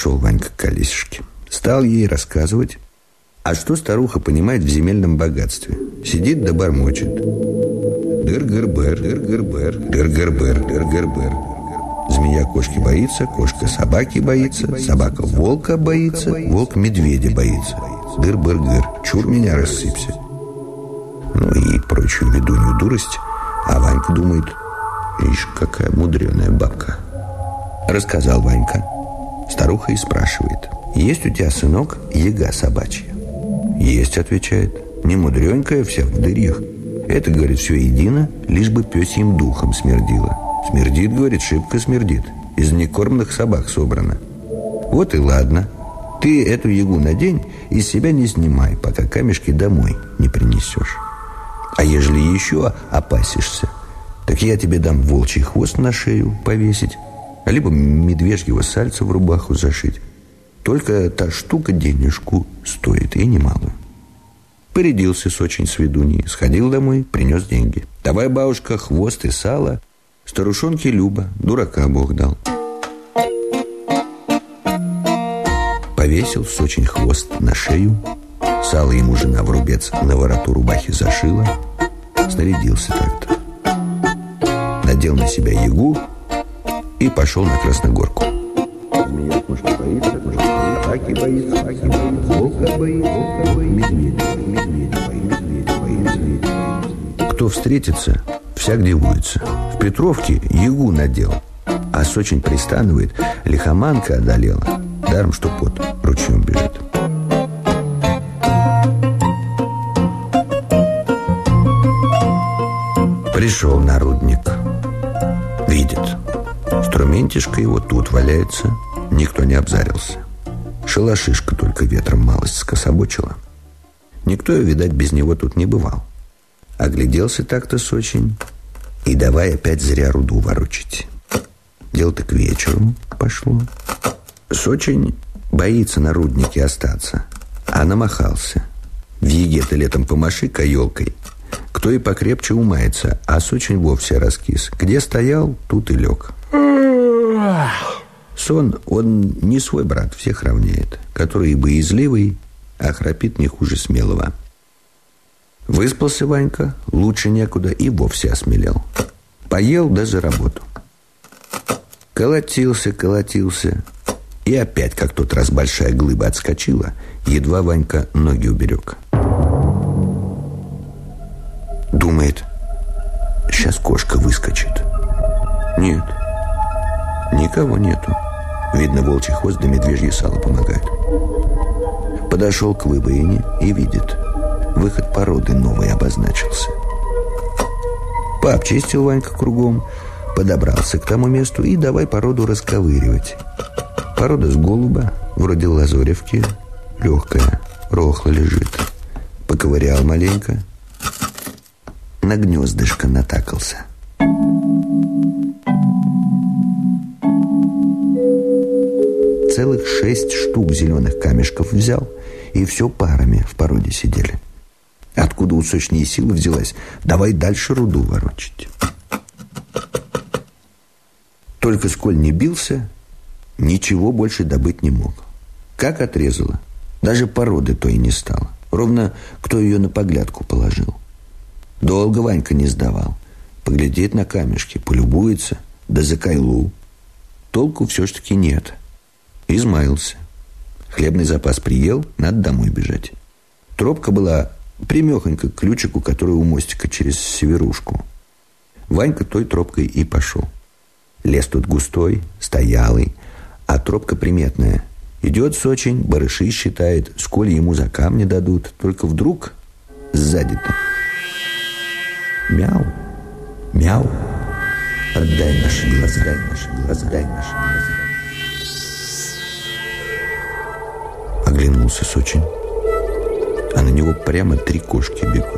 Подошел Ванька к колесишке. Стал ей рассказывать, а что старуха понимает в земельном богатстве. Сидит да бормочет. Дыр-гыр-бэр, дыр-гыр-бэр, дыр-гыр-бэр, дыр-гыр-бэр. Змея кошки боится, кошка собаки боится, собака волка боится, волк медведя боится. Дыр-быр-гыр, чур меня рассыпься. Ну и прочую ведунью дурость. А Ванька думает, ишь, какая мудреная бабка. Рассказал Ванька. Старуха и спрашивает, есть у тебя, сынок, яга собачья? Есть, отвечает, не мудренькая вся в дырьях. Это, говорит, все едино, лишь бы пёсьим духом смердило. Смердит, говорит, шибко смердит. Из некормных собак собрано. Вот и ладно. Ты эту ягу надень и себя не снимай, пока камешки домой не принесешь. А ежели еще опасишься, так я тебе дам волчий хвост на шею повесить, а либо медвежьего сальца в рубаху зашить. Только та штука денежку стоит, и немалую. Порядился с очень сведуньей, сходил домой, принес деньги. Давай, бабушка, хвост и сало. Старушонке Люба, дурака Бог дал. Повесил с очень хвост на шею, сало ему жена в рубец на вороту рубахи зашила, снарядился так-то. Надел на себя ягу и пошел на Красногорку. Змея. Кто встретится, всяк дивуется. В Петровке ягу надел, а с очень пристанывает, лихоманка одолела. Даром, что пот ручьем бежит. Пришел народник. Инструментишка его тут валяется. Никто не обзарился. Шалашишка только ветром малость скособочила. Никто, видать, без него тут не бывал. Огляделся так-то с очень и давай опять зря руду ворочить. Дело-то к вечеру пошло. С очень боится на руднике остаться, а намахался. В еге-то летом помаши каелкой. Кто и покрепче умается, а с очень вовсе раскис. Где стоял, тут и лег. Сон, он не свой брат, всех равняет, который и боязливый, а храпит не хуже смелого. Выспался Ванька, лучше некуда и вовсе осмелел. Поел да за работу. Колотился, колотился. И опять, как тот раз большая глыба отскочила, едва Ванька ноги уберег. Думает, сейчас кошка выскочит. Нет, никого нету. Видно, волчий хвост да медвежье сало помогает. Подошел к выбоине и видит. Выход породы новый обозначился. Пообчистил Ванька кругом, подобрался к тому месту и давай породу расковыривать. Порода с голуба, вроде лазоревки, легкая, рохла лежит. Поковырял маленько, на гнездышко натакался. Целых шесть штук зеленых камешков взял, и все парами в породе сидели. Откуда у сочнее силы взялась? Давай дальше руду ворочить. Только сколь не бился, ничего больше добыть не мог. Как отрезало, даже породы то и не стало. Ровно кто ее на поглядку положил. Долго Ванька не сдавал. Поглядит на камешки, полюбуется, да за кайлу. Толку все ж таки нет. Измаился. Хлебный запас приел, надо домой бежать. Тропка была примехонько к ключику, который у мостика через северушку. Ванька той тропкой и пошел. Лес тут густой, стоялый, а тропка приметная. Идет с очень, барыши считает, сколь ему за камни дадут. Только вдруг сзади-то Мяу, мяу. Отдай наши глаза, дай наши глаза, дай наши глаза. Оглянулся Сочин, а на него прямо три кошки бегут.